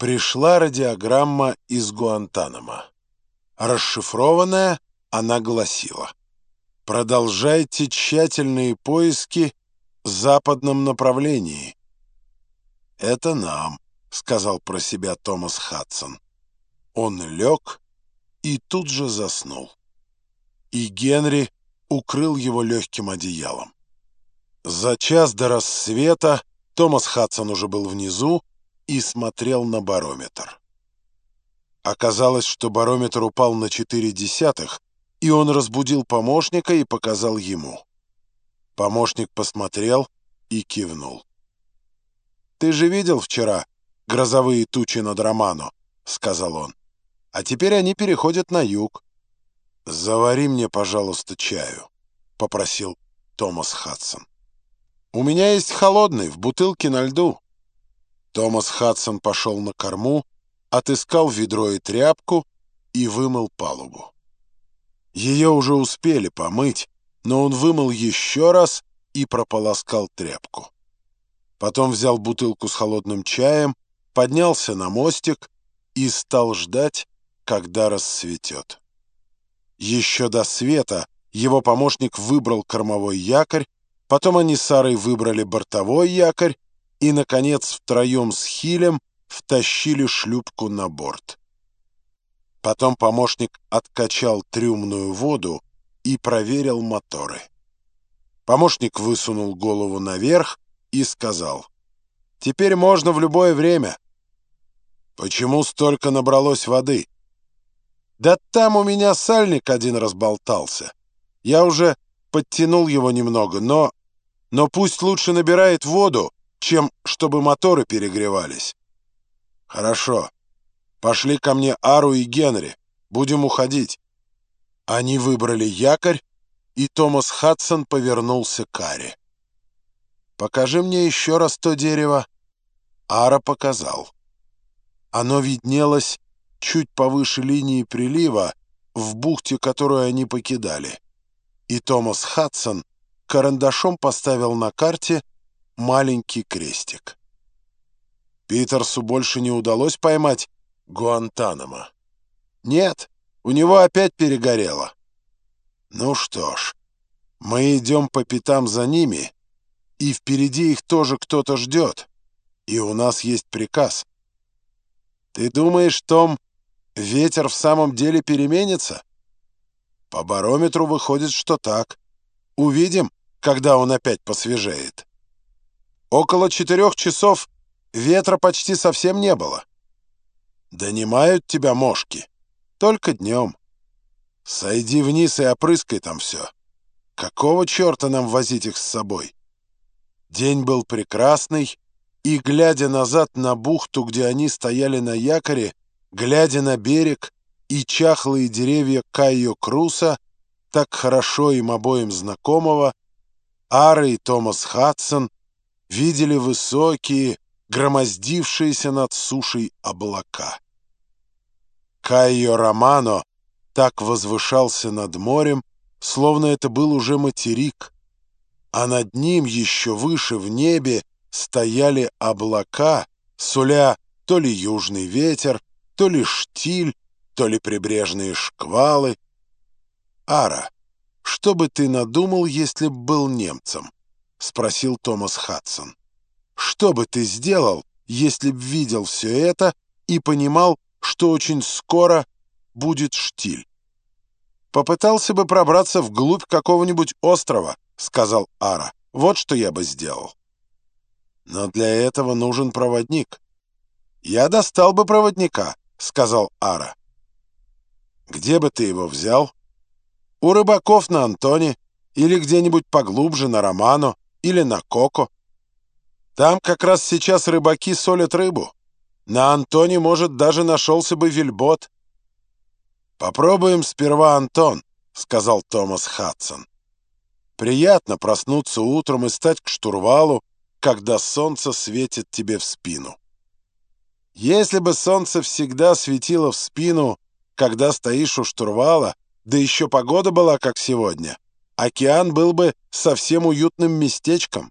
Пришла радиограмма из Гуантанамо. Расшифрованная, она гласила «Продолжайте тщательные поиски в западном направлении». «Это нам», — сказал про себя Томас Хадсон. Он лег и тут же заснул. И Генри укрыл его легким одеялом. За час до рассвета Томас Хадсон уже был внизу и смотрел на барометр. Оказалось, что барометр упал на четыре десятых, и он разбудил помощника и показал ему. Помощник посмотрел и кивнул. «Ты же видел вчера грозовые тучи над Романо?» — сказал он. «А теперь они переходят на юг». «Завари мне, пожалуйста, чаю», — попросил Томас Хадсон. «У меня есть холодный, в бутылке на льду». Томас Хадсон пошел на корму, отыскал ведро и тряпку и вымыл палубу. Ее уже успели помыть, но он вымыл еще раз и прополоскал тряпку. Потом взял бутылку с холодным чаем, поднялся на мостик и стал ждать, когда рассветет. Еще до света его помощник выбрал кормовой якорь, потом они с Сарой выбрали бортовой якорь, и, наконец, втроем с Хилем втащили шлюпку на борт. Потом помощник откачал трюмную воду и проверил моторы. Помощник высунул голову наверх и сказал, «Теперь можно в любое время». «Почему столько набралось воды?» «Да там у меня сальник один разболтался. Я уже подтянул его немного, но... Но пусть лучше набирает воду, чем чтобы моторы перегревались. Хорошо. Пошли ко мне Ару и Генри. Будем уходить. Они выбрали якорь, и Томас Хадсон повернулся к Аре. «Покажи мне еще раз то дерево». Ара показал. Оно виднелось чуть повыше линии прилива, в бухте, которую они покидали. И Томас Хадсон карандашом поставил на карте маленький крестик. Питерсу больше не удалось поймать Гуантанамо. Нет, у него опять перегорело. Ну что ж, мы идем по пятам за ними, и впереди их тоже кто-то ждет, и у нас есть приказ. Ты думаешь, Том, ветер в самом деле переменится? По барометру выходит, что так. Увидим, когда он опять посвежеет. Около четырех часов ветра почти совсем не было. Донимают тебя мошки. Только днем. Сойди вниз и опрыскай там все. Какого черта нам возить их с собой? День был прекрасный, и, глядя назад на бухту, где они стояли на якоре, глядя на берег и чахлые деревья Кайо Круса, так хорошо им обоим знакомого, Ара и Томас Хадсон видели высокие, громоздившиеся над сушей облака. Кайо Романо так возвышался над морем, словно это был уже материк, а над ним еще выше в небе стояли облака, суля то ли южный ветер, то ли штиль, то ли прибрежные шквалы. Ара, что бы ты надумал, если б был немцем? — спросил Томас Хадсон. «Что бы ты сделал, если б видел все это и понимал, что очень скоро будет штиль?» «Попытался бы пробраться вглубь какого-нибудь острова», — сказал Ара. «Вот что я бы сделал». «Но для этого нужен проводник». «Я достал бы проводника», — сказал Ара. «Где бы ты его взял?» «У рыбаков на Антоне или где-нибудь поглубже на Романо или на Коко. Там как раз сейчас рыбаки солят рыбу. На Антоне, может, даже нашелся бы вельбот. «Попробуем сперва Антон», — сказал Томас Хадсон. «Приятно проснуться утром и стать к штурвалу, когда солнце светит тебе в спину. Если бы солнце всегда светило в спину, когда стоишь у штурвала, да еще погода была, как сегодня, океан был бы совсем уютным местечком.